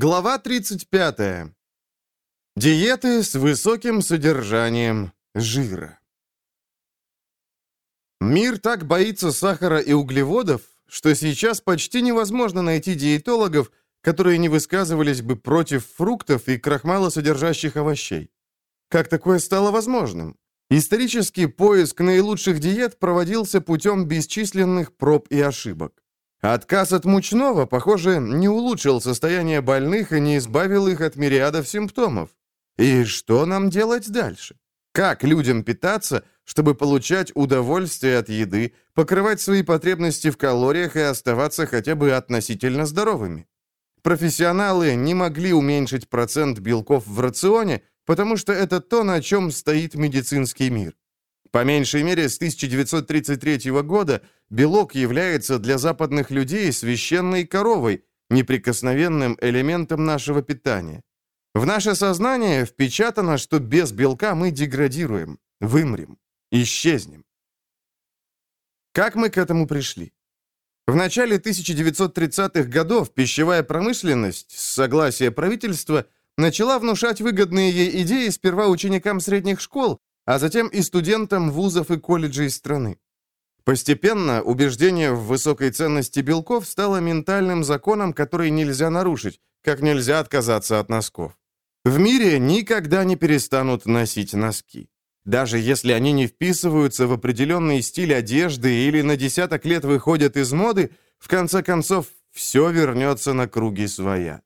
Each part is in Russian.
Глава 35. Диеты с высоким содержанием жира. Мир так боится сахара и углеводов, что сейчас почти невозможно найти диетологов, которые не высказывались бы против фруктов и крахмалосодержащих овощей. Как такое стало возможным? Исторический поиск наилучших диет проводился путем бесчисленных проб и ошибок. Отказ от мучного, похоже, не улучшил состояние больных и не избавил их от мириадов симптомов. И что нам делать дальше? Как людям питаться, чтобы получать удовольствие от еды, покрывать свои потребности в калориях и оставаться хотя бы относительно здоровыми? Профессионалы не могли уменьшить процент белков в рационе, потому что это то, на чем стоит медицинский мир. По меньшей мере, с 1933 года белок является для западных людей священной коровой, неприкосновенным элементом нашего питания. В наше сознание впечатано, что без белка мы деградируем, вымрем, исчезнем. Как мы к этому пришли? В начале 1930-х годов пищевая промышленность, с согласия правительства, начала внушать выгодные ей идеи сперва ученикам средних школ, а затем и студентам вузов и колледжей страны. Постепенно убеждение в высокой ценности белков стало ментальным законом, который нельзя нарушить, как нельзя отказаться от носков. В мире никогда не перестанут носить носки. Даже если они не вписываются в определенный стиль одежды или на десяток лет выходят из моды, в конце концов, все вернется на круги своя.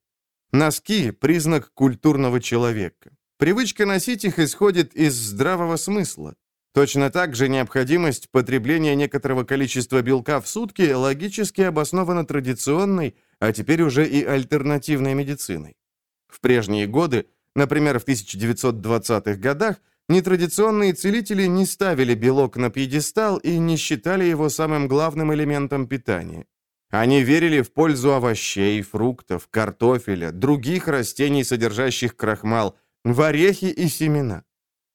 Носки – признак культурного человека. Привычка носить их исходит из здравого смысла. Точно так же необходимость потребления некоторого количества белка в сутки логически обоснована традиционной, а теперь уже и альтернативной медициной. В прежние годы, например, в 1920-х годах, нетрадиционные целители не ставили белок на пьедестал и не считали его самым главным элементом питания. Они верили в пользу овощей, фруктов, картофеля, других растений, содержащих крахмал, в орехи и семена.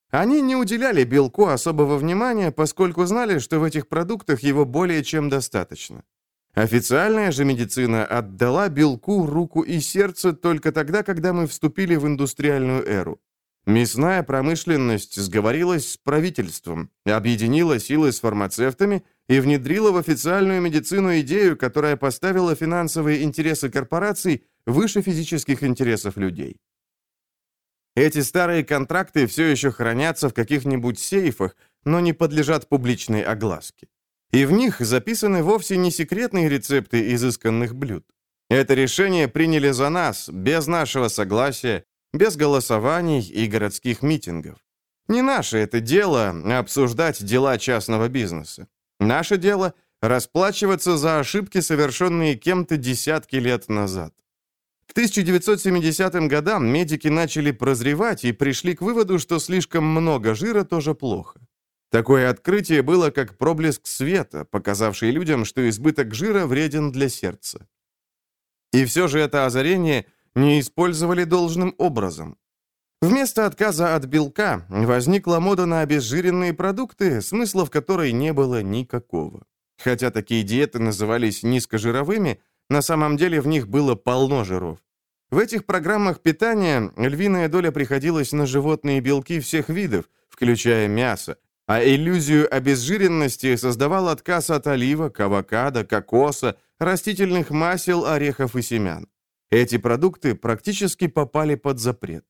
Они не уделяли белку особого внимания, поскольку знали, что в этих продуктах его более чем достаточно. Официальная же медицина отдала белку руку и сердце только тогда, когда мы вступили в индустриальную эру. Мясная промышленность сговорилась с правительством, объединила силы с фармацевтами и внедрила в официальную медицину идею, которая поставила финансовые интересы корпораций выше физических интересов людей. Эти старые контракты все еще хранятся в каких-нибудь сейфах, но не подлежат публичной огласке. И в них записаны вовсе не секретные рецепты изысканных блюд. Это решение приняли за нас, без нашего согласия, без голосований и городских митингов. Не наше это дело обсуждать дела частного бизнеса. Наше дело расплачиваться за ошибки, совершенные кем-то десятки лет назад. К 1970 годам медики начали прозревать и пришли к выводу, что слишком много жира тоже плохо. Такое открытие было как проблеск света, показавший людям, что избыток жира вреден для сердца. И все же это озарение – не использовали должным образом. Вместо отказа от белка возникла мода на обезжиренные продукты, смысла в которой не было никакого. Хотя такие диеты назывались низкожировыми, на самом деле в них было полно жиров. В этих программах питания львиная доля приходилась на животные белки всех видов, включая мясо, а иллюзию обезжиренности создавал отказ от оливок, авокадо, кокоса, растительных масел, орехов и семян. Эти продукты практически попали под запрет.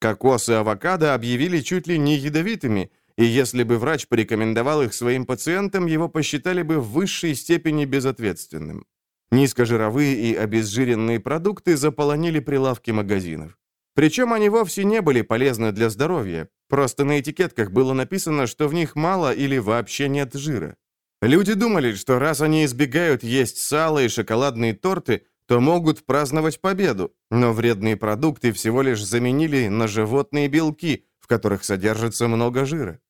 Кокос и авокадо объявили чуть ли не ядовитыми, и если бы врач порекомендовал их своим пациентам, его посчитали бы в высшей степени безответственным. Низкожировые и обезжиренные продукты заполонили прилавки магазинов. Причем они вовсе не были полезны для здоровья, просто на этикетках было написано, что в них мало или вообще нет жира. Люди думали, что раз они избегают есть сало и шоколадные торты, то могут праздновать победу, но вредные продукты всего лишь заменили на животные белки, в которых содержится много жира.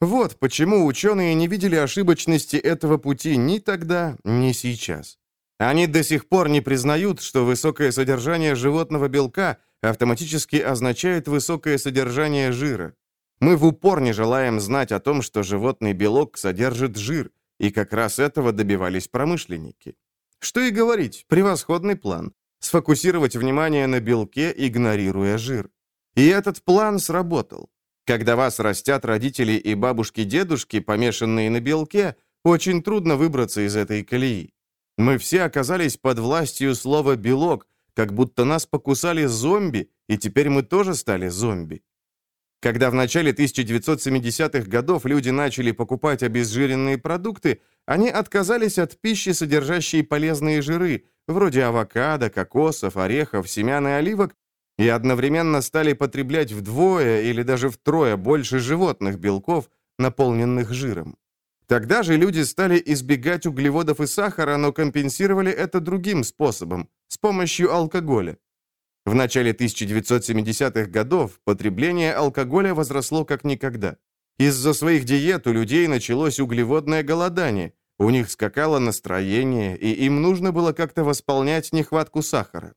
Вот почему ученые не видели ошибочности этого пути ни тогда, ни сейчас. Они до сих пор не признают, что высокое содержание животного белка автоматически означает высокое содержание жира. Мы в упор не желаем знать о том, что животный белок содержит жир, и как раз этого добивались промышленники. Что и говорить, превосходный план. сфокусировать внимание на белке, игнорируя жир. И этот план сработал. Когда вас растят родители и бабушки-дедушки, помешанные на белке, очень трудно выбраться из этой колеи. Мы все оказались под властью слова «белок», как будто нас покусали зомби, и теперь мы тоже стали зомби. Когда в начале 1970-х годов люди начали покупать обезжиренные продукты, они отказались от пищи, содержащей полезные жиры, вроде авокадо, кокосов, орехов, семян и оливок, и одновременно стали потреблять вдвое или даже втрое больше животных белков, наполненных жиром. Тогда же люди стали избегать углеводов и сахара, но компенсировали это другим способом, с помощью алкоголя. В начале 1970-х годов потребление алкоголя возросло как никогда. Из-за своих диет у людей началось углеводное голодание, у них скакало настроение, и им нужно было как-то восполнять нехватку сахара.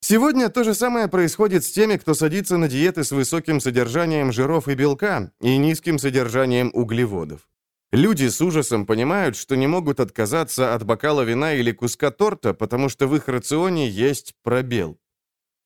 Сегодня то же самое происходит с теми, кто садится на диеты с высоким содержанием жиров и белка и низким содержанием углеводов. Люди с ужасом понимают, что не могут отказаться от бокала вина или куска торта, потому что в их рационе есть пробел.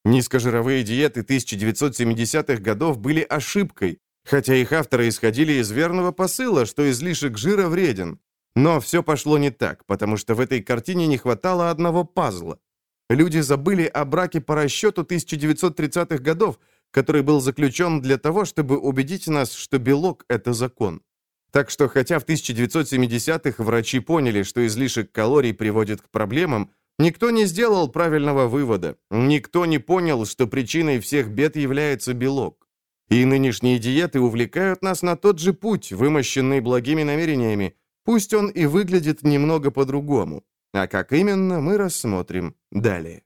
Низкожировые диеты 1970-х годов были ошибкой, хотя их авторы исходили из верного посыла, что излишек жира вреден. Но все пошло не так, потому что в этой картине не хватало одного пазла. Люди забыли о браке по расчету 1930-х годов, который был заключен для того, чтобы убедить нас, что белок – это закон. Так что, хотя в 1970-х врачи поняли, что излишек калорий приводит к проблемам, Никто не сделал правильного вывода. Никто не понял, что причиной всех бед является белок. И нынешние диеты увлекают нас на тот же путь, вымощенный благими намерениями, пусть он и выглядит немного по-другому. А как именно, мы рассмотрим далее.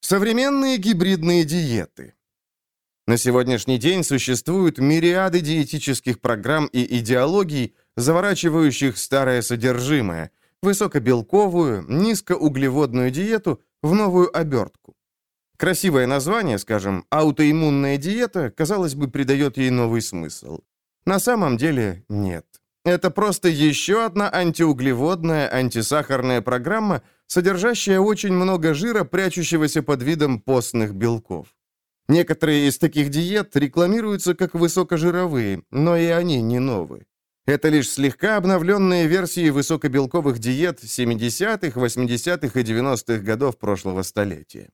Современные гибридные диеты. На сегодняшний день существуют мириады диетических программ и идеологий, заворачивающих старое содержимое – высокобелковую, низкоуглеводную диету в новую обертку. Красивое название, скажем, аутоиммунная диета, казалось бы, придает ей новый смысл. На самом деле нет. Это просто еще одна антиуглеводная, антисахарная программа, содержащая очень много жира, прячущегося под видом постных белков. Некоторые из таких диет рекламируются как высокожировые, но и они не новые. Это лишь слегка обновленные версии высокобелковых диет 70-х, 80-х и 90-х годов прошлого столетия.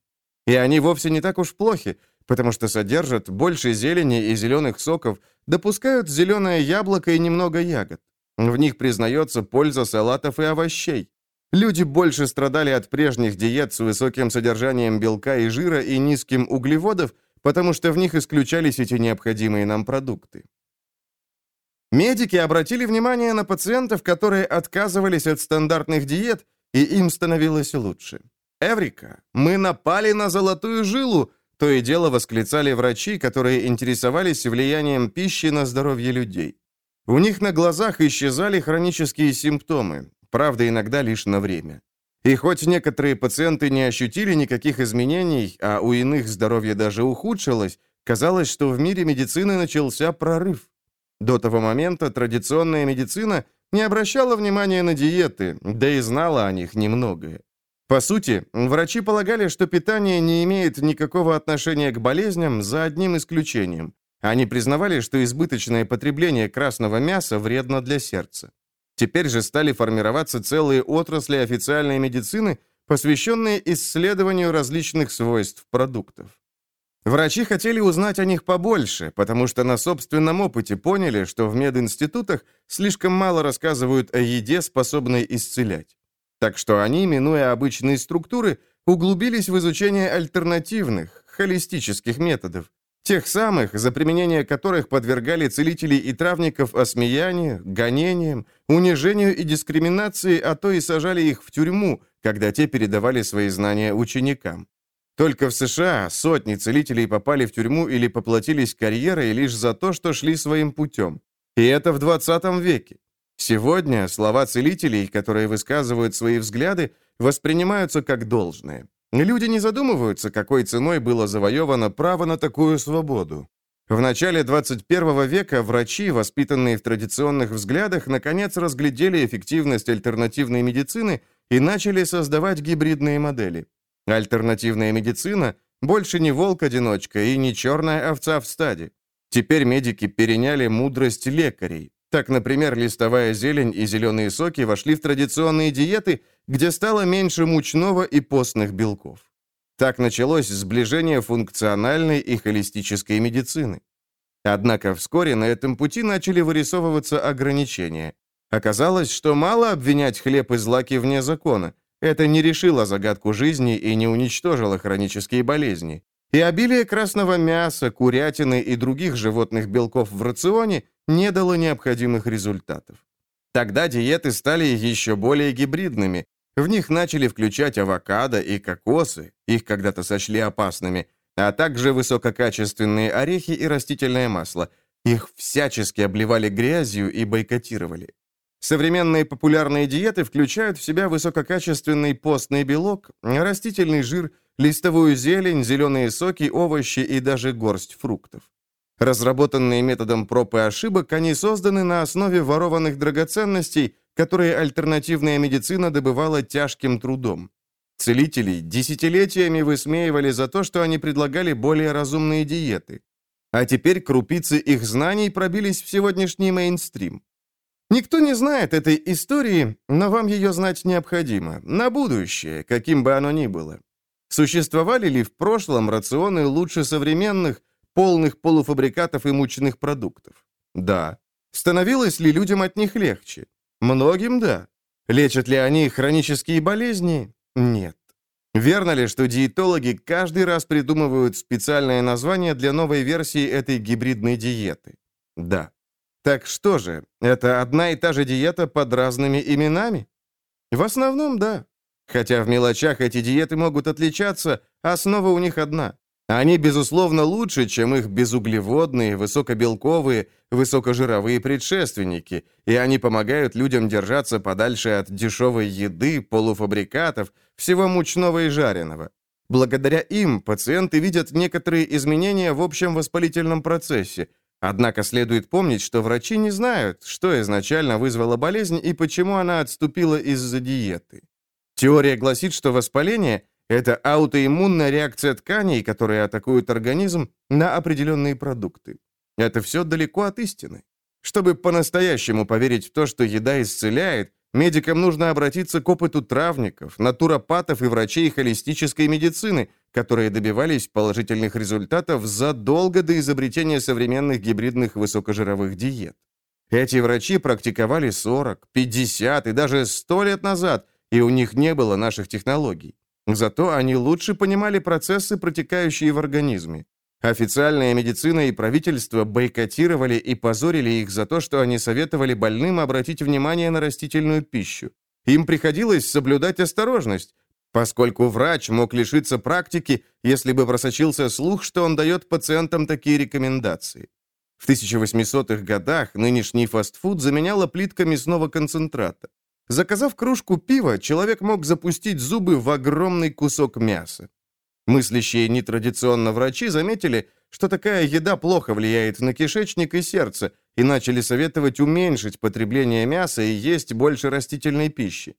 И они вовсе не так уж плохи, потому что содержат больше зелени и зеленых соков, допускают зеленое яблоко и немного ягод. В них признается польза салатов и овощей. Люди больше страдали от прежних диет с высоким содержанием белка и жира и низким углеводов, потому что в них исключались эти необходимые нам продукты. Медики обратили внимание на пациентов, которые отказывались от стандартных диет, и им становилось лучше. «Эврика! Мы напали на золотую жилу!» То и дело восклицали врачи, которые интересовались влиянием пищи на здоровье людей. У них на глазах исчезали хронические симптомы, правда, иногда лишь на время. И хоть некоторые пациенты не ощутили никаких изменений, а у иных здоровье даже ухудшилось, казалось, что в мире медицины начался прорыв. До того момента традиционная медицина не обращала внимания на диеты, да и знала о них немногое. По сути, врачи полагали, что питание не имеет никакого отношения к болезням за одним исключением. Они признавали, что избыточное потребление красного мяса вредно для сердца. Теперь же стали формироваться целые отрасли официальной медицины, посвященные исследованию различных свойств продуктов. Врачи хотели узнать о них побольше, потому что на собственном опыте поняли, что в мединститутах слишком мало рассказывают о еде, способной исцелять. Так что они, минуя обычные структуры, углубились в изучение альтернативных, холистических методов, тех самых, за применение которых подвергали целителей и травников осмеянию, гонениям, унижению и дискриминации, а то и сажали их в тюрьму, когда те передавали свои знания ученикам. Только в США сотни целителей попали в тюрьму или поплатились карьерой лишь за то, что шли своим путем. И это в 20 веке. Сегодня слова целителей, которые высказывают свои взгляды, воспринимаются как должное. Люди не задумываются, какой ценой было завоевано право на такую свободу. В начале 21 века врачи, воспитанные в традиционных взглядах, наконец разглядели эффективность альтернативной медицины и начали создавать гибридные модели. Альтернативная медицина больше не волк-одиночка и не черная овца в стаде. Теперь медики переняли мудрость лекарей. Так, например, листовая зелень и зеленые соки вошли в традиционные диеты, где стало меньше мучного и постных белков. Так началось сближение функциональной и холистической медицины. Однако вскоре на этом пути начали вырисовываться ограничения. Оказалось, что мало обвинять хлеб и злаки вне закона. Это не решило загадку жизни и не уничтожило хронические болезни. И обилие красного мяса, курятины и других животных белков в рационе не дало необходимых результатов. Тогда диеты стали еще более гибридными. В них начали включать авокадо и кокосы, их когда-то сочли опасными, а также высококачественные орехи и растительное масло. Их всячески обливали грязью и бойкотировали. Современные популярные диеты включают в себя высококачественный постный белок, растительный жир, листовую зелень, зеленые соки, овощи и даже горсть фруктов. Разработанные методом проб и ошибок, они созданы на основе ворованных драгоценностей, которые альтернативная медицина добывала тяжким трудом. Целителей десятилетиями высмеивали за то, что они предлагали более разумные диеты. А теперь крупицы их знаний пробились в сегодняшний мейнстрим. Никто не знает этой истории, но вам ее знать необходимо, на будущее, каким бы оно ни было. Существовали ли в прошлом рационы лучше современных, полных полуфабрикатов и мучных продуктов? Да. Становилось ли людям от них легче? Многим – да. Лечат ли они хронические болезни? Нет. Верно ли, что диетологи каждый раз придумывают специальное название для новой версии этой гибридной диеты? Да. Так что же, это одна и та же диета под разными именами? В основном, да. Хотя в мелочах эти диеты могут отличаться, основа у них одна. Они, безусловно, лучше, чем их безуглеводные, высокобелковые, высокожировые предшественники, и они помогают людям держаться подальше от дешевой еды, полуфабрикатов, всего мучного и жареного. Благодаря им пациенты видят некоторые изменения в общем воспалительном процессе, Однако следует помнить, что врачи не знают, что изначально вызвало болезнь и почему она отступила из-за диеты. Теория гласит, что воспаление – это аутоиммунная реакция тканей, которые атакуют организм на определенные продукты. Это все далеко от истины. Чтобы по-настоящему поверить в то, что еда исцеляет, медикам нужно обратиться к опыту травников, натуропатов и врачей холистической медицины, которые добивались положительных результатов задолго до изобретения современных гибридных высокожировых диет. Эти врачи практиковали 40, 50 и даже 100 лет назад, и у них не было наших технологий. Зато они лучше понимали процессы, протекающие в организме. Официальная медицина и правительство бойкотировали и позорили их за то, что они советовали больным обратить внимание на растительную пищу. Им приходилось соблюдать осторожность, поскольку врач мог лишиться практики, если бы просочился слух, что он дает пациентам такие рекомендации. В 1800-х годах нынешний фастфуд заменяла плитка мясного концентрата. Заказав кружку пива, человек мог запустить зубы в огромный кусок мяса. Мыслящие нетрадиционно врачи заметили, что такая еда плохо влияет на кишечник и сердце, и начали советовать уменьшить потребление мяса и есть больше растительной пищи.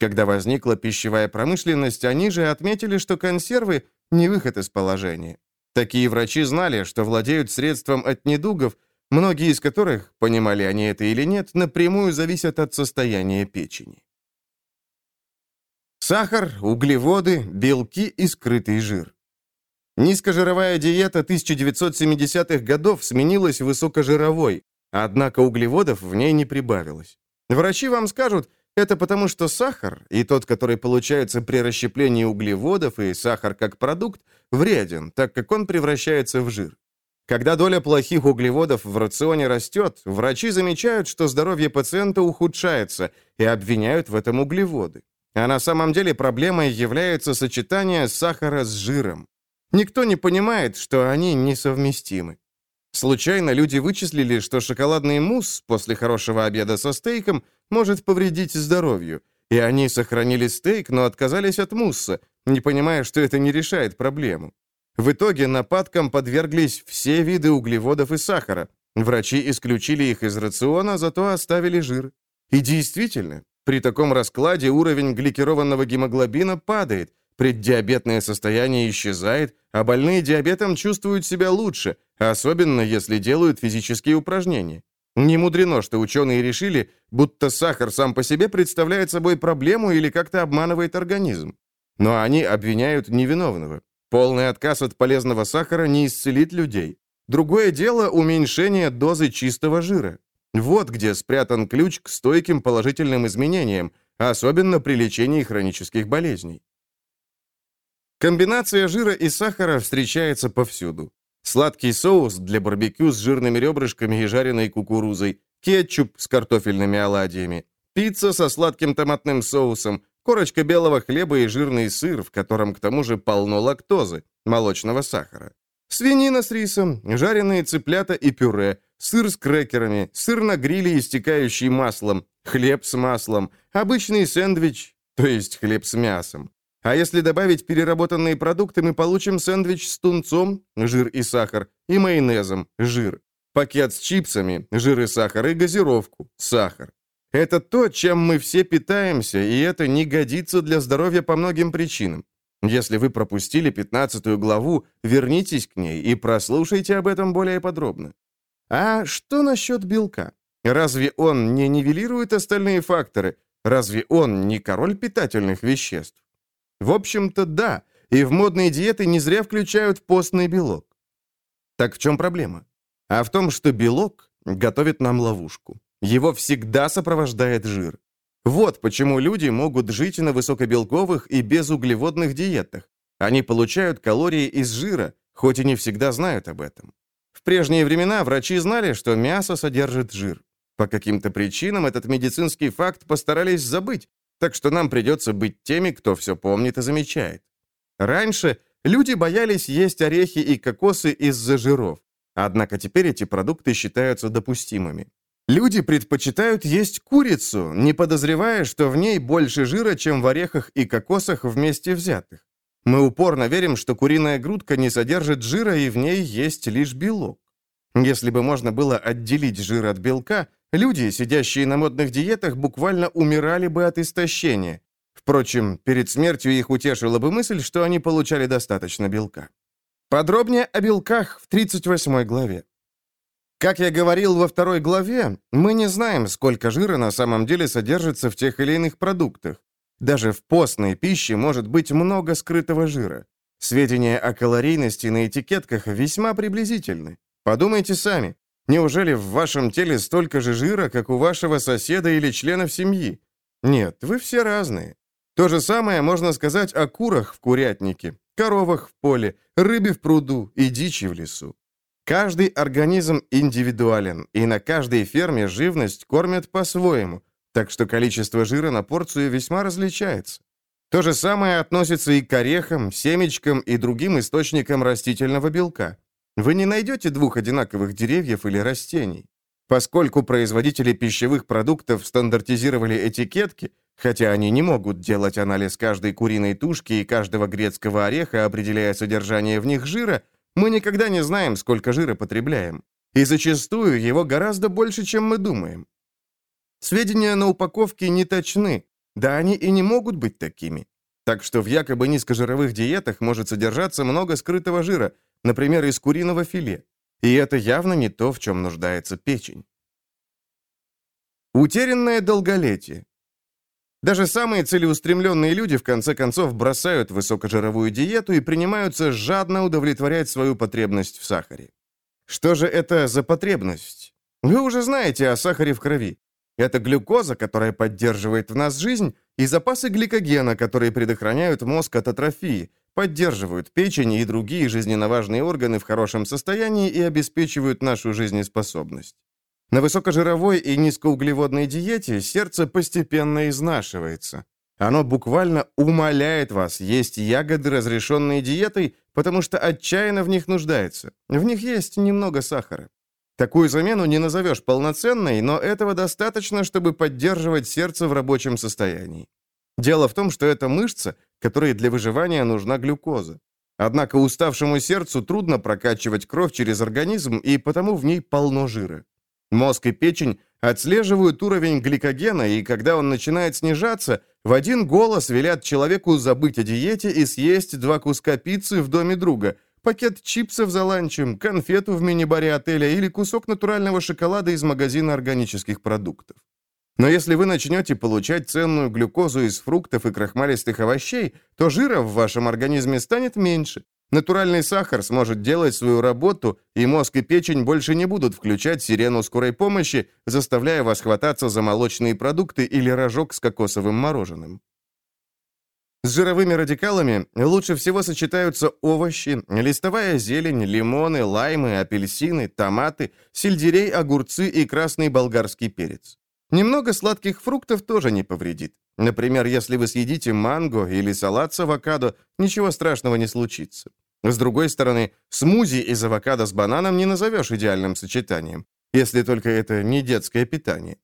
Когда возникла пищевая промышленность, они же отметили, что консервы – не выход из положения. Такие врачи знали, что владеют средством от недугов, многие из которых, понимали они это или нет, напрямую зависят от состояния печени. Сахар, углеводы, белки и скрытый жир. Низкожировая диета 1970-х годов сменилась высокожировой, однако углеводов в ней не прибавилось. Врачи вам скажут, это потому, что сахар, и тот, который получается при расщеплении углеводов, и сахар как продукт, вреден, так как он превращается в жир. Когда доля плохих углеводов в рационе растет, врачи замечают, что здоровье пациента ухудшается, и обвиняют в этом углеводы. А на самом деле проблемой является сочетание сахара с жиром. Никто не понимает, что они несовместимы. Случайно люди вычислили, что шоколадный мусс после хорошего обеда со стейком может повредить здоровью, и они сохранили стейк, но отказались от мусса, не понимая, что это не решает проблему. В итоге нападкам подверглись все виды углеводов и сахара. Врачи исключили их из рациона, зато оставили жир. И действительно, При таком раскладе уровень гликированного гемоглобина падает, преддиабетное состояние исчезает, а больные диабетом чувствуют себя лучше, особенно если делают физические упражнения. Не мудрено, что ученые решили, будто сахар сам по себе представляет собой проблему или как-то обманывает организм. Но они обвиняют невиновного. Полный отказ от полезного сахара не исцелит людей. Другое дело – уменьшение дозы чистого жира. Вот где спрятан ключ к стойким положительным изменениям, особенно при лечении хронических болезней. Комбинация жира и сахара встречается повсюду. Сладкий соус для барбекю с жирными ребрышками и жареной кукурузой, кетчуп с картофельными оладьями, пицца со сладким томатным соусом, корочка белого хлеба и жирный сыр, в котором к тому же полно лактозы, молочного сахара. Свинина с рисом, жареные цыплята и пюре, сыр с крекерами, сыр на гриле, истекающий маслом, хлеб с маслом, обычный сэндвич, то есть хлеб с мясом. А если добавить переработанные продукты, мы получим сэндвич с тунцом, жир и сахар, и майонезом, жир. Пакет с чипсами, жир и сахар, и газировку, сахар. Это то, чем мы все питаемся, и это не годится для здоровья по многим причинам. Если вы пропустили 15 главу, вернитесь к ней и прослушайте об этом более подробно. А что насчет белка? Разве он не нивелирует остальные факторы? Разве он не король питательных веществ? В общем-то, да, и в модные диеты не зря включают постный белок. Так в чем проблема? А в том, что белок готовит нам ловушку. Его всегда сопровождает жир. Вот почему люди могут жить на высокобелковых и безуглеводных диетах. Они получают калории из жира, хоть и не всегда знают об этом. В прежние времена врачи знали, что мясо содержит жир. По каким-то причинам этот медицинский факт постарались забыть, так что нам придется быть теми, кто все помнит и замечает. Раньше люди боялись есть орехи и кокосы из-за жиров, однако теперь эти продукты считаются допустимыми. Люди предпочитают есть курицу, не подозревая, что в ней больше жира, чем в орехах и кокосах вместе взятых. Мы упорно верим, что куриная грудка не содержит жира и в ней есть лишь белок. Если бы можно было отделить жир от белка, Люди, сидящие на модных диетах, буквально умирали бы от истощения. Впрочем, перед смертью их утешила бы мысль, что они получали достаточно белка. Подробнее о белках в 38 главе. Как я говорил во второй главе, мы не знаем, сколько жира на самом деле содержится в тех или иных продуктах. Даже в постной пище может быть много скрытого жира. Сведения о калорийности на этикетках весьма приблизительны. Подумайте сами. Неужели в вашем теле столько же жира, как у вашего соседа или членов семьи? Нет, вы все разные. То же самое можно сказать о курах в курятнике, коровах в поле, рыбе в пруду и дичи в лесу. Каждый организм индивидуален, и на каждой ферме живность кормят по-своему, так что количество жира на порцию весьма различается. То же самое относится и к орехам, семечкам и другим источникам растительного белка. Вы не найдете двух одинаковых деревьев или растений. Поскольку производители пищевых продуктов стандартизировали этикетки, хотя они не могут делать анализ каждой куриной тушки и каждого грецкого ореха, определяя содержание в них жира, мы никогда не знаем, сколько жира потребляем. И зачастую его гораздо больше, чем мы думаем. Сведения на упаковке не точны, да они и не могут быть такими. Так что в якобы низкожировых диетах может содержаться много скрытого жира – например, из куриного филе. И это явно не то, в чем нуждается печень. Утерянное долголетие. Даже самые целеустремленные люди в конце концов бросают высокожировую диету и принимаются жадно удовлетворять свою потребность в сахаре. Что же это за потребность? Вы уже знаете о сахаре в крови. Это глюкоза, которая поддерживает в нас жизнь, и запасы гликогена, которые предохраняют мозг от атрофии, поддерживают печень и другие жизненно важные органы в хорошем состоянии и обеспечивают нашу жизнеспособность. На высокожировой и низкоуглеводной диете сердце постепенно изнашивается. Оно буквально умоляет вас есть ягоды, разрешенные диетой, потому что отчаянно в них нуждается. В них есть немного сахара. Такую замену не назовешь полноценной, но этого достаточно, чтобы поддерживать сердце в рабочем состоянии. Дело в том, что это мышца, которой для выживания нужна глюкоза. Однако уставшему сердцу трудно прокачивать кровь через организм, и потому в ней полно жира. Мозг и печень отслеживают уровень гликогена, и когда он начинает снижаться, в один голос велят человеку забыть о диете и съесть два куска пиццы в доме друга, пакет чипсов за ланчем, конфету в мини-баре отеля или кусок натурального шоколада из магазина органических продуктов. Но если вы начнете получать ценную глюкозу из фруктов и крахмалистых овощей, то жира в вашем организме станет меньше, Натуральный сахар сможет делать свою работу, и мозг и печень больше не будут включать сирену скорой помощи, заставляя вас хвататься за молочные продукты или рожок с кокосовым мороженым. С жировыми радикалами лучше всего сочетаются овощи, листовая зелень, лимоны, лаймы, апельсины, томаты, сельдерей, огурцы и красный болгарский перец. Немного сладких фруктов тоже не повредит. Например, если вы съедите манго или салат с авокадо, ничего страшного не случится. С другой стороны, смузи из авокадо с бананом не назовешь идеальным сочетанием, если только это не детское питание.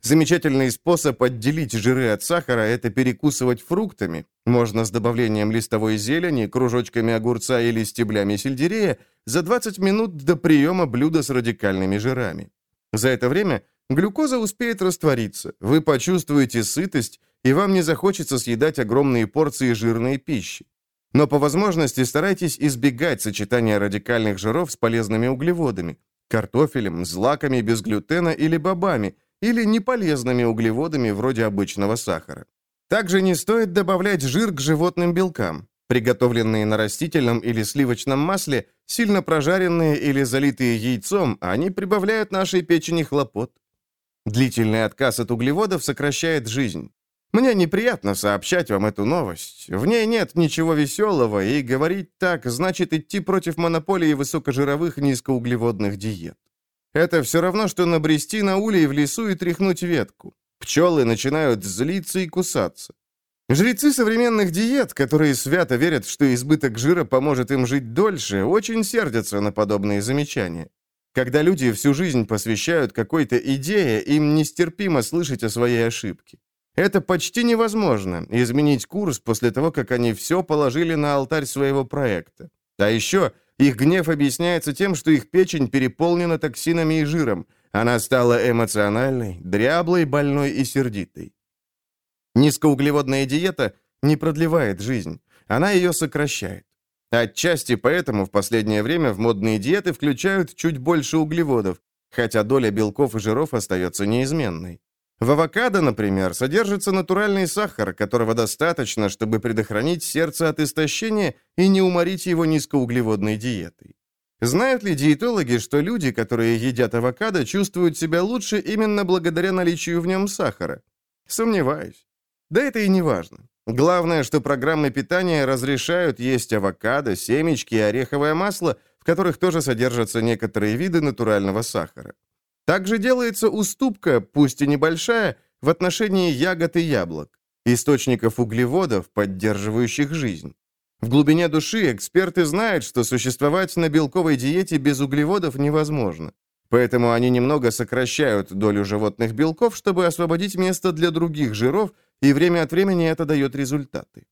Замечательный способ отделить жиры от сахара – это перекусывать фруктами. Можно с добавлением листовой зелени, кружочками огурца или стеблями сельдерея за 20 минут до приема блюда с радикальными жирами. За это время глюкоза успеет раствориться, вы почувствуете сытость и вам не захочется съедать огромные порции жирной пищи. Но по возможности старайтесь избегать сочетания радикальных жиров с полезными углеводами, картофелем, злаками без глютена или бобами, или неполезными углеводами вроде обычного сахара. Также не стоит добавлять жир к животным белкам. Приготовленные на растительном или сливочном масле, сильно прожаренные или залитые яйцом, они прибавляют нашей печени хлопот. Длительный отказ от углеводов сокращает жизнь. Мне неприятно сообщать вам эту новость. В ней нет ничего веселого, и говорить так значит идти против монополии высокожировых низкоуглеводных диет. Это все равно, что набрести на улей в лесу и тряхнуть ветку. Пчелы начинают злиться и кусаться. Жрецы современных диет, которые свято верят, что избыток жира поможет им жить дольше, очень сердятся на подобные замечания. Когда люди всю жизнь посвящают какой-то идее, им нестерпимо слышать о своей ошибке. Это почти невозможно, изменить курс после того, как они все положили на алтарь своего проекта. А еще их гнев объясняется тем, что их печень переполнена токсинами и жиром. Она стала эмоциональной, дряблой, больной и сердитой. Низкоуглеводная диета не продлевает жизнь, она ее сокращает. Отчасти поэтому в последнее время в модные диеты включают чуть больше углеводов, хотя доля белков и жиров остается неизменной. В авокадо, например, содержится натуральный сахар, которого достаточно, чтобы предохранить сердце от истощения и не уморить его низкоуглеводной диетой. Знают ли диетологи, что люди, которые едят авокадо, чувствуют себя лучше именно благодаря наличию в нем сахара? Сомневаюсь. Да это и не важно. Главное, что программы питания разрешают есть авокадо, семечки и ореховое масло, в которых тоже содержатся некоторые виды натурального сахара. Также делается уступка, пусть и небольшая, в отношении ягод и яблок, источников углеводов, поддерживающих жизнь. В глубине души эксперты знают, что существовать на белковой диете без углеводов невозможно. Поэтому они немного сокращают долю животных белков, чтобы освободить место для других жиров, и время от времени это дает результаты.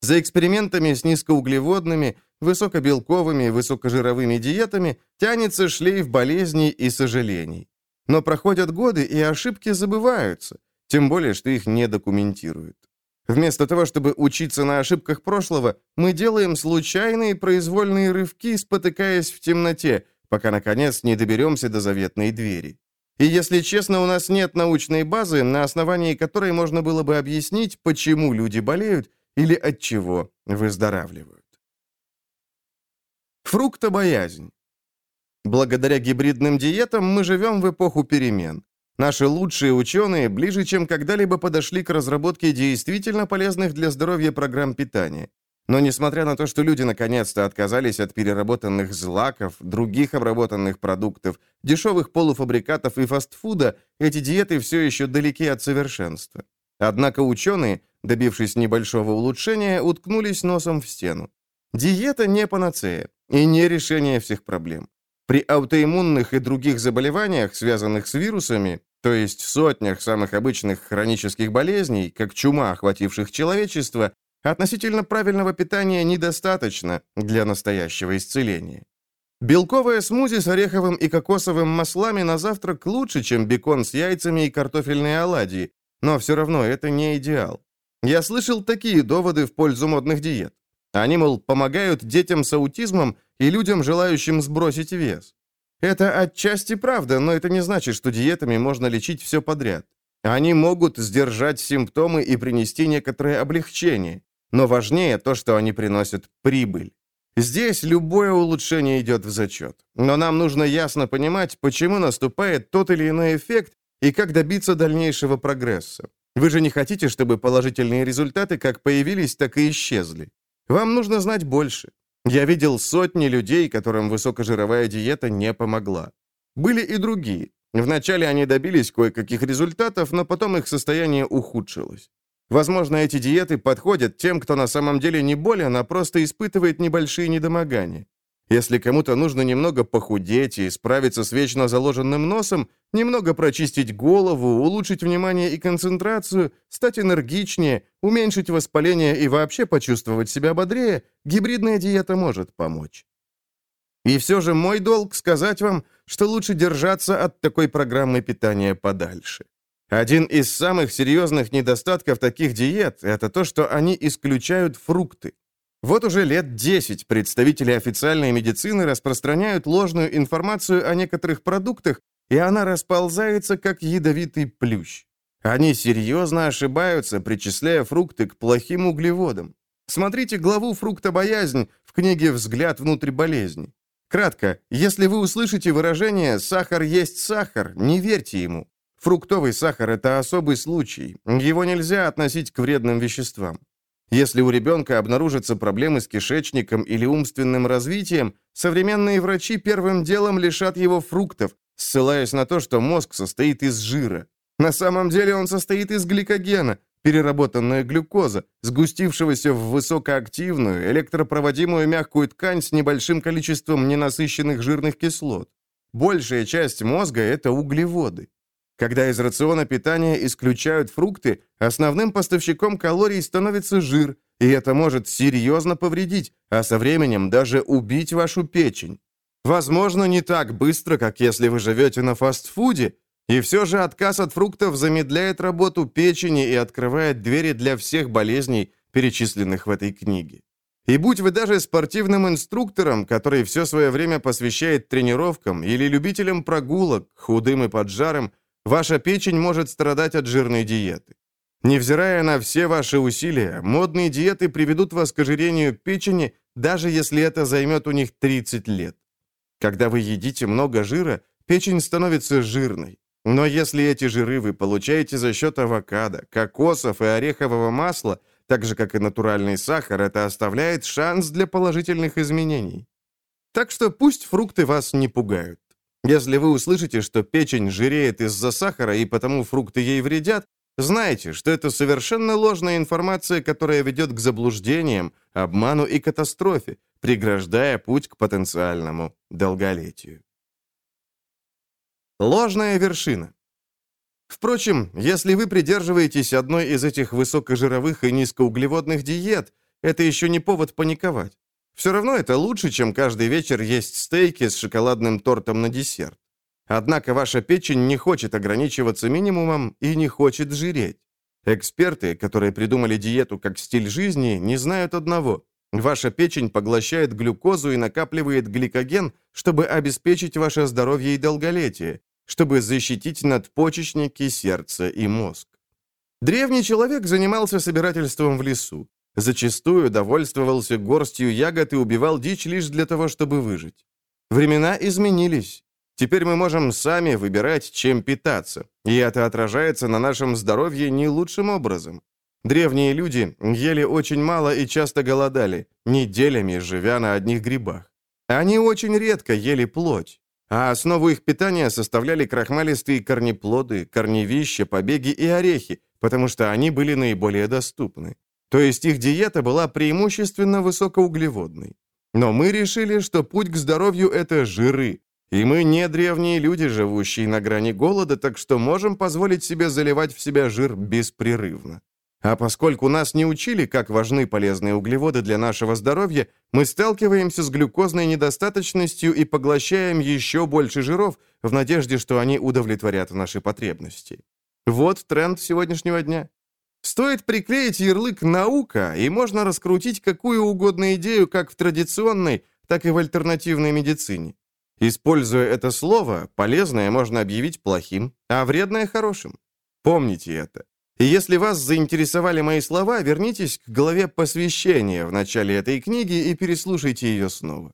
За экспериментами с низкоуглеводными, высокобелковыми, высокожировыми диетами тянется шлейф болезней и сожалений. Но проходят годы, и ошибки забываются, тем более, что их не документируют. Вместо того, чтобы учиться на ошибках прошлого, мы делаем случайные произвольные рывки, спотыкаясь в темноте, пока, наконец, не доберемся до заветной двери. И если честно, у нас нет научной базы, на основании которой можно было бы объяснить, почему люди болеют или от чего выздоравливают. Фруктобоязнь. Благодаря гибридным диетам мы живем в эпоху перемен. Наши лучшие ученые ближе, чем когда-либо подошли к разработке действительно полезных для здоровья программ питания. Но несмотря на то, что люди наконец-то отказались от переработанных злаков, других обработанных продуктов, дешевых полуфабрикатов и фастфуда, эти диеты все еще далеки от совершенства. Однако ученые, добившись небольшого улучшения, уткнулись носом в стену. Диета не панацея и не решение всех проблем. При аутоиммунных и других заболеваниях, связанных с вирусами, то есть сотнях самых обычных хронических болезней, как чума, охвативших человечество, относительно правильного питания недостаточно для настоящего исцеления. Белковое смузи с ореховым и кокосовым маслами на завтрак лучше, чем бекон с яйцами и картофельные оладьи, но все равно это не идеал. Я слышал такие доводы в пользу модных диет. Они, мол, помогают детям с аутизмом и людям, желающим сбросить вес. Это отчасти правда, но это не значит, что диетами можно лечить все подряд. Они могут сдержать симптомы и принести некоторое облегчение, но важнее то, что они приносят прибыль. Здесь любое улучшение идет в зачет. Но нам нужно ясно понимать, почему наступает тот или иной эффект и как добиться дальнейшего прогресса. Вы же не хотите, чтобы положительные результаты как появились, так и исчезли. Вам нужно знать больше. Я видел сотни людей, которым высокожировая диета не помогла. Были и другие. Вначале они добились кое-каких результатов, но потом их состояние ухудшилось. Возможно, эти диеты подходят тем, кто на самом деле не болен, а просто испытывает небольшие недомогания. Если кому-то нужно немного похудеть и справиться с вечно заложенным носом, немного прочистить голову, улучшить внимание и концентрацию, стать энергичнее, уменьшить воспаление и вообще почувствовать себя бодрее, гибридная диета может помочь. И все же мой долг сказать вам, что лучше держаться от такой программы питания подальше. Один из самых серьезных недостатков таких диет – это то, что они исключают фрукты. Вот уже лет 10 представители официальной медицины распространяют ложную информацию о некоторых продуктах, и она расползается, как ядовитый плющ. Они серьезно ошибаются, причисляя фрукты к плохим углеводам. Смотрите главу «Фруктобоязнь» в книге «Взгляд внутрь болезни». Кратко, если вы услышите выражение «сахар есть сахар», не верьте ему. Фруктовый сахар – это особый случай. Его нельзя относить к вредным веществам. Если у ребенка обнаружатся проблемы с кишечником или умственным развитием, современные врачи первым делом лишат его фруктов, ссылаясь на то, что мозг состоит из жира. На самом деле он состоит из гликогена, переработанная глюкоза, сгустившегося в высокоактивную, электропроводимую мягкую ткань с небольшим количеством ненасыщенных жирных кислот. Большая часть мозга – это углеводы. Когда из рациона питания исключают фрукты, основным поставщиком калорий становится жир, и это может серьезно повредить, а со временем даже убить вашу печень. Возможно, не так быстро, как если вы живете на фастфуде, и все же отказ от фруктов замедляет работу печени и открывает двери для всех болезней, перечисленных в этой книге. И будь вы даже спортивным инструктором, который все свое время посвящает тренировкам, или любителем прогулок, худым и поджарым, Ваша печень может страдать от жирной диеты. Невзирая на все ваши усилия, модные диеты приведут вас к ожирению печени, даже если это займет у них 30 лет. Когда вы едите много жира, печень становится жирной. Но если эти жиры вы получаете за счет авокадо, кокосов и орехового масла, так же, как и натуральный сахар, это оставляет шанс для положительных изменений. Так что пусть фрукты вас не пугают. Если вы услышите, что печень жиреет из-за сахара и потому фрукты ей вредят, знайте, что это совершенно ложная информация, которая ведет к заблуждениям, обману и катастрофе, преграждая путь к потенциальному долголетию. Ложная вершина. Впрочем, если вы придерживаетесь одной из этих высокожировых и низкоуглеводных диет, это еще не повод паниковать. Все равно это лучше, чем каждый вечер есть стейки с шоколадным тортом на десерт. Однако ваша печень не хочет ограничиваться минимумом и не хочет жиреть. Эксперты, которые придумали диету как стиль жизни, не знают одного. Ваша печень поглощает глюкозу и накапливает гликоген, чтобы обеспечить ваше здоровье и долголетие, чтобы защитить надпочечники, сердце и мозг. Древний человек занимался собирательством в лесу. Зачастую довольствовался горстью ягод и убивал дичь лишь для того, чтобы выжить. Времена изменились. Теперь мы можем сами выбирать, чем питаться, и это отражается на нашем здоровье не лучшим образом. Древние люди ели очень мало и часто голодали, неделями живя на одних грибах. Они очень редко ели плоть, а основу их питания составляли крахмалистые корнеплоды, корневища, побеги и орехи, потому что они были наиболее доступны. То есть их диета была преимущественно высокоуглеводной. Но мы решили, что путь к здоровью – это жиры. И мы не древние люди, живущие на грани голода, так что можем позволить себе заливать в себя жир беспрерывно. А поскольку нас не учили, как важны полезные углеводы для нашего здоровья, мы сталкиваемся с глюкозной недостаточностью и поглощаем еще больше жиров в надежде, что они удовлетворят наши потребности. Вот тренд сегодняшнего дня. Стоит приклеить ярлык «наука», и можно раскрутить какую угодно идею как в традиционной, так и в альтернативной медицине. Используя это слово, полезное можно объявить плохим, а вредное – хорошим. Помните это. И если вас заинтересовали мои слова, вернитесь к главе посвящения в начале этой книги и переслушайте ее снова.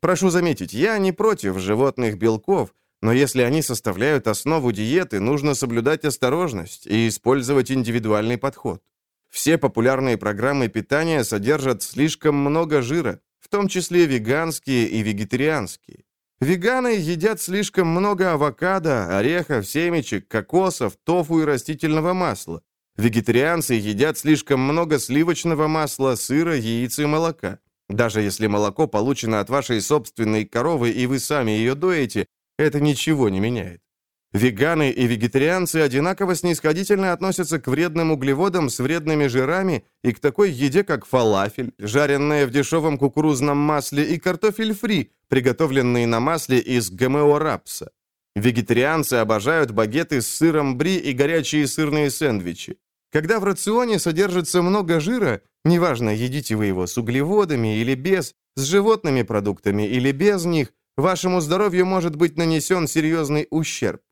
Прошу заметить, я не против животных белков, но если они составляют основу диеты, нужно соблюдать осторожность и использовать индивидуальный подход. Все популярные программы питания содержат слишком много жира, в том числе веганские и вегетарианские. Веганы едят слишком много авокадо, орехов, семечек, кокосов, тофу и растительного масла. Вегетарианцы едят слишком много сливочного масла, сыра, яиц и молока. Даже если молоко получено от вашей собственной коровы и вы сами ее доете, это ничего не меняет. Веганы и вегетарианцы одинаково снисходительно относятся к вредным углеводам с вредными жирами и к такой еде, как фалафель, жареная в дешевом кукурузном масле, и картофель фри, приготовленные на масле из ГМО-рапса. Вегетарианцы обожают багеты с сыром бри и горячие сырные сэндвичи. Когда в рационе содержится много жира, неважно, едите вы его с углеводами или без, с животными продуктами или без них, вашему здоровью может быть нанесен серьезный ущерб.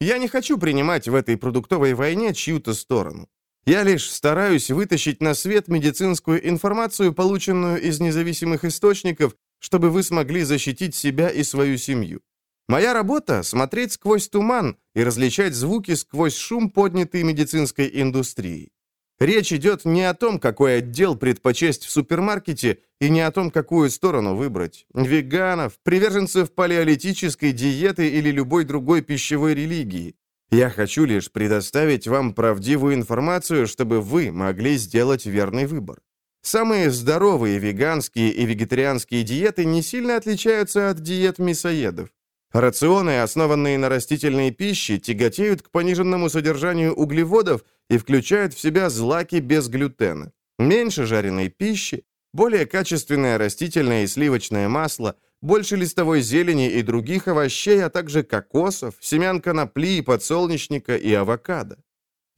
Я не хочу принимать в этой продуктовой войне чью-то сторону. Я лишь стараюсь вытащить на свет медицинскую информацию, полученную из независимых источников, чтобы вы смогли защитить себя и свою семью. Моя работа — смотреть сквозь туман и различать звуки сквозь шум, поднятый медицинской индустрией. Речь идет не о том, какой отдел предпочесть в супермаркете, и не о том, какую сторону выбрать. Веганов, приверженцев палеолитической диеты или любой другой пищевой религии. Я хочу лишь предоставить вам правдивую информацию, чтобы вы могли сделать верный выбор. Самые здоровые веганские и вегетарианские диеты не сильно отличаются от диет мясоедов. Рационы, основанные на растительной пище, тяготеют к пониженному содержанию углеводов и включают в себя злаки без глютена. Меньше жареной пищи, более качественное растительное и сливочное масло, больше листовой зелени и других овощей, а также кокосов, семян конопли, подсолнечника и авокадо.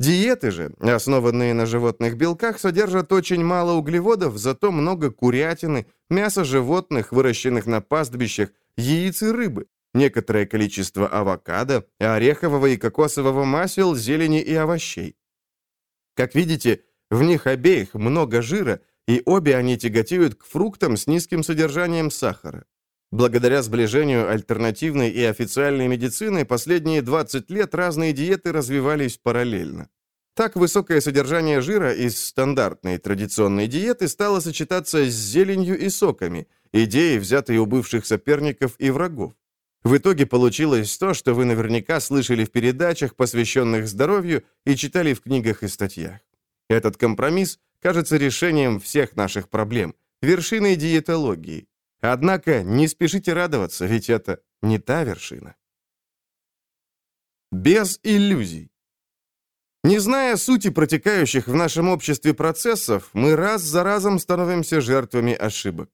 Диеты же, основанные на животных белках, содержат очень мало углеводов, зато много курятины, мяса животных, выращенных на пастбищах, яиц и рыбы некоторое количество авокадо, орехового и кокосового масел, зелени и овощей. Как видите, в них обеих много жира, и обе они тяготеют к фруктам с низким содержанием сахара. Благодаря сближению альтернативной и официальной медицины последние 20 лет разные диеты развивались параллельно. Так высокое содержание жира из стандартной традиционной диеты стало сочетаться с зеленью и соками, идеи, взятые у бывших соперников и врагов. В итоге получилось то, что вы наверняка слышали в передачах, посвященных здоровью, и читали в книгах и статьях. Этот компромисс кажется решением всех наших проблем, вершиной диетологии. Однако не спешите радоваться, ведь это не та вершина. Без иллюзий. Не зная сути протекающих в нашем обществе процессов, мы раз за разом становимся жертвами ошибок.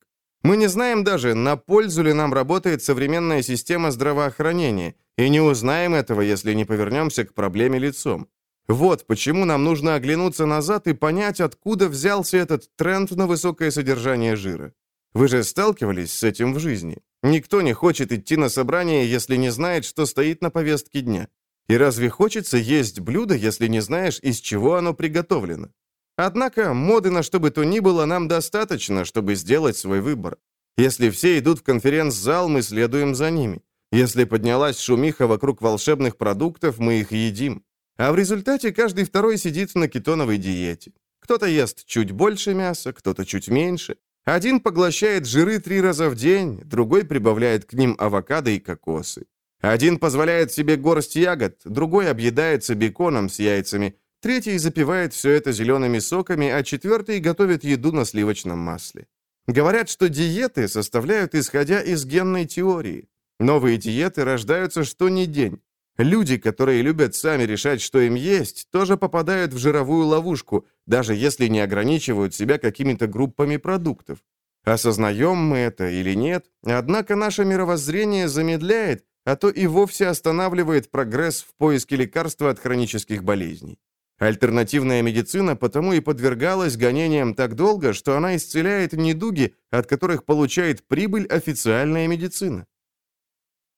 Мы не знаем даже, на пользу ли нам работает современная система здравоохранения, и не узнаем этого, если не повернемся к проблеме лицом. Вот почему нам нужно оглянуться назад и понять, откуда взялся этот тренд на высокое содержание жира. Вы же сталкивались с этим в жизни. Никто не хочет идти на собрание, если не знает, что стоит на повестке дня. И разве хочется есть блюдо, если не знаешь, из чего оно приготовлено? Однако моды на что бы то ни было нам достаточно, чтобы сделать свой выбор. Если все идут в конференц-зал, мы следуем за ними. Если поднялась шумиха вокруг волшебных продуктов, мы их едим. А в результате каждый второй сидит на кетоновой диете. Кто-то ест чуть больше мяса, кто-то чуть меньше. Один поглощает жиры три раза в день, другой прибавляет к ним авокадо и кокосы. Один позволяет себе горсть ягод, другой объедается беконом с яйцами, Третий запивает все это зелеными соками, а четвертый готовит еду на сливочном масле. Говорят, что диеты составляют исходя из генной теории. Новые диеты рождаются что ни день. Люди, которые любят сами решать, что им есть, тоже попадают в жировую ловушку, даже если не ограничивают себя какими-то группами продуктов. Осознаем мы это или нет, однако наше мировоззрение замедляет, а то и вовсе останавливает прогресс в поиске лекарства от хронических болезней. Альтернативная медицина потому и подвергалась гонениям так долго, что она исцеляет недуги, от которых получает прибыль официальная медицина.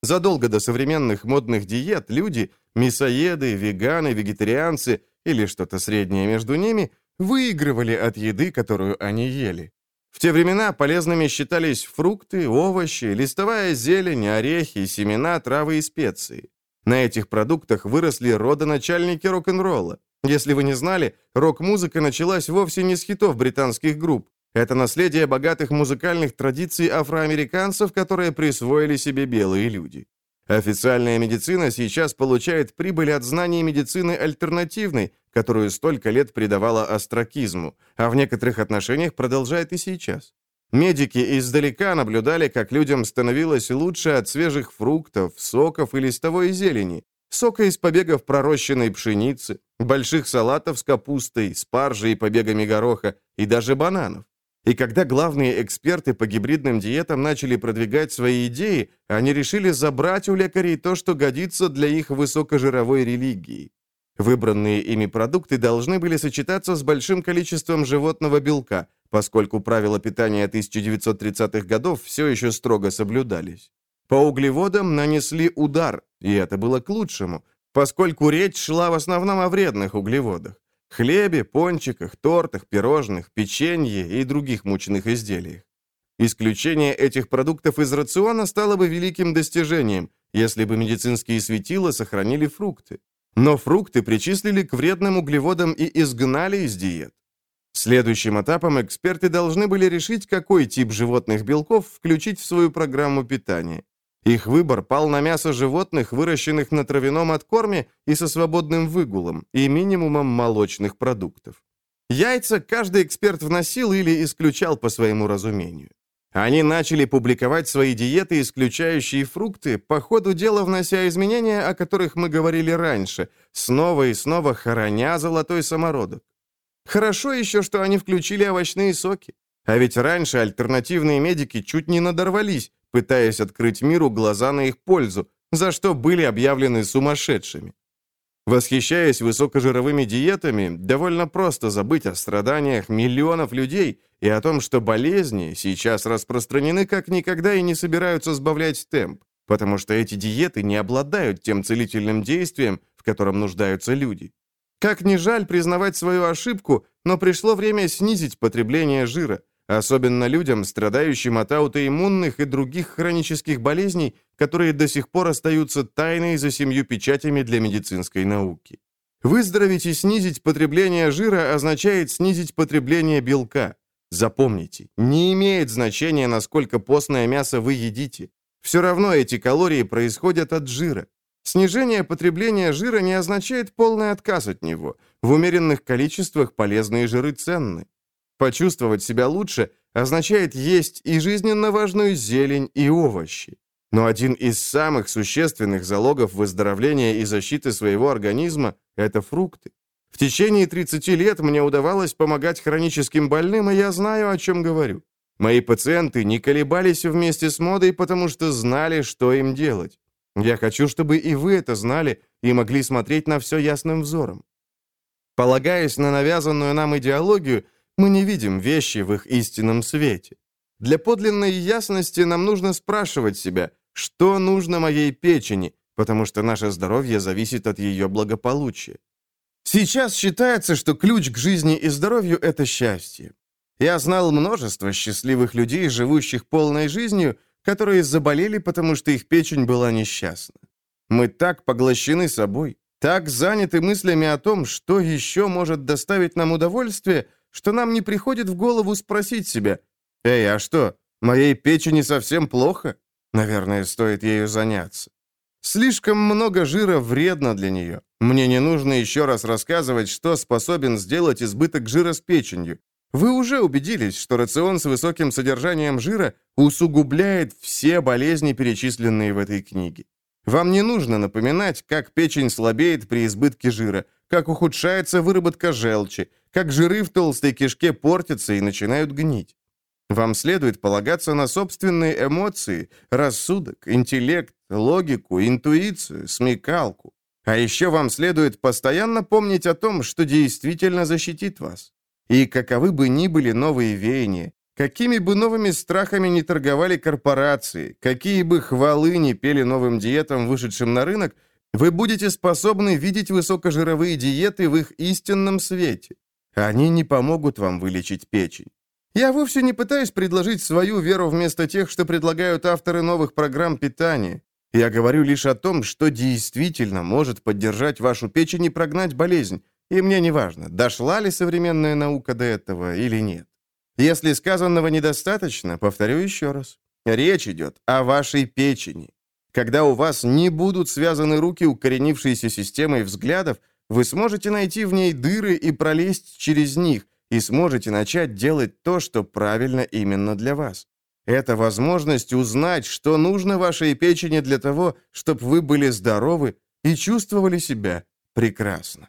Задолго до современных модных диет люди, мясоеды, веганы, вегетарианцы или что-то среднее между ними, выигрывали от еды, которую они ели. В те времена полезными считались фрукты, овощи, листовая зелень, орехи, семена, травы и специи. На этих продуктах выросли родоначальники рок-н-ролла. Если вы не знали, рок-музыка началась вовсе не с хитов британских групп. Это наследие богатых музыкальных традиций афроамериканцев, которые присвоили себе белые люди. Официальная медицина сейчас получает прибыль от знаний медицины альтернативной, которую столько лет придавала астракизму, а в некоторых отношениях продолжает и сейчас. Медики издалека наблюдали, как людям становилось лучше от свежих фруктов, соков и листовой зелени, сока из побегов пророщенной пшеницы, больших салатов с капустой, спаржей и побегами гороха, и даже бананов. И когда главные эксперты по гибридным диетам начали продвигать свои идеи, они решили забрать у лекарей то, что годится для их высокожировой религии. Выбранные ими продукты должны были сочетаться с большим количеством животного белка, поскольку правила питания 1930-х годов все еще строго соблюдались. По углеводам нанесли удар, и это было к лучшему, поскольку речь шла в основном о вредных углеводах. Хлебе, пончиках, тортах, пирожных, печенье и других мучных изделиях. Исключение этих продуктов из рациона стало бы великим достижением, если бы медицинские светила сохранили фрукты. Но фрукты причислили к вредным углеводам и изгнали из диет. Следующим этапом эксперты должны были решить, какой тип животных белков включить в свою программу питания. Их выбор пал на мясо животных, выращенных на травяном откорме и со свободным выгулом, и минимумом молочных продуктов. Яйца каждый эксперт вносил или исключал по своему разумению. Они начали публиковать свои диеты, исключающие фрукты, по ходу дела внося изменения, о которых мы говорили раньше, снова и снова хороня золотой самородок. Хорошо еще, что они включили овощные соки. А ведь раньше альтернативные медики чуть не надорвались, пытаясь открыть миру глаза на их пользу, за что были объявлены сумасшедшими. Восхищаясь высокожировыми диетами, довольно просто забыть о страданиях миллионов людей и о том, что болезни сейчас распространены как никогда и не собираются сбавлять темп, потому что эти диеты не обладают тем целительным действием, в котором нуждаются люди. Как ни жаль признавать свою ошибку, но пришло время снизить потребление жира, особенно людям, страдающим от аутоиммунных и других хронических болезней, которые до сих пор остаются тайной за семью печатями для медицинской науки. Выздороветь и снизить потребление жира означает снизить потребление белка. Запомните, не имеет значения, насколько постное мясо вы едите. Все равно эти калории происходят от жира. Снижение потребления жира не означает полный отказ от него. В умеренных количествах полезные жиры ценны. Почувствовать себя лучше означает есть и жизненно важную зелень и овощи. Но один из самых существенных залогов выздоровления и защиты своего организма – это фрукты. В течение 30 лет мне удавалось помогать хроническим больным, и я знаю, о чем говорю. Мои пациенты не колебались вместе с модой, потому что знали, что им делать. Я хочу, чтобы и вы это знали и могли смотреть на все ясным взором. Полагаясь на навязанную нам идеологию, мы не видим вещи в их истинном свете. Для подлинной ясности нам нужно спрашивать себя, что нужно моей печени, потому что наше здоровье зависит от ее благополучия. Сейчас считается, что ключ к жизни и здоровью – это счастье. Я знал множество счастливых людей, живущих полной жизнью, которые заболели, потому что их печень была несчастна. Мы так поглощены собой, так заняты мыслями о том, что еще может доставить нам удовольствие, что нам не приходит в голову спросить себя, «Эй, а что, моей печени совсем плохо? Наверное, стоит ею заняться». Слишком много жира вредно для нее. Мне не нужно еще раз рассказывать, что способен сделать избыток жира с печенью. Вы уже убедились, что рацион с высоким содержанием жира усугубляет все болезни, перечисленные в этой книге. Вам не нужно напоминать, как печень слабеет при избытке жира, как ухудшается выработка желчи, как жиры в толстой кишке портятся и начинают гнить. Вам следует полагаться на собственные эмоции, рассудок, интеллект, логику, интуицию, смекалку. А еще вам следует постоянно помнить о том, что действительно защитит вас. И каковы бы ни были новые веяния, какими бы новыми страхами не торговали корпорации, какие бы хвалы не пели новым диетам, вышедшим на рынок, вы будете способны видеть высокожировые диеты в их истинном свете. Они не помогут вам вылечить печень. Я вовсе не пытаюсь предложить свою веру вместо тех, что предлагают авторы новых программ питания. Я говорю лишь о том, что действительно может поддержать вашу печень и прогнать болезнь. И мне не важно, дошла ли современная наука до этого или нет. Если сказанного недостаточно, повторю еще раз. Речь идет о вашей печени. Когда у вас не будут связаны руки укоренившейся системой взглядов, вы сможете найти в ней дыры и пролезть через них, и сможете начать делать то, что правильно именно для вас. Это возможность узнать, что нужно вашей печени для того, чтобы вы были здоровы и чувствовали себя прекрасно.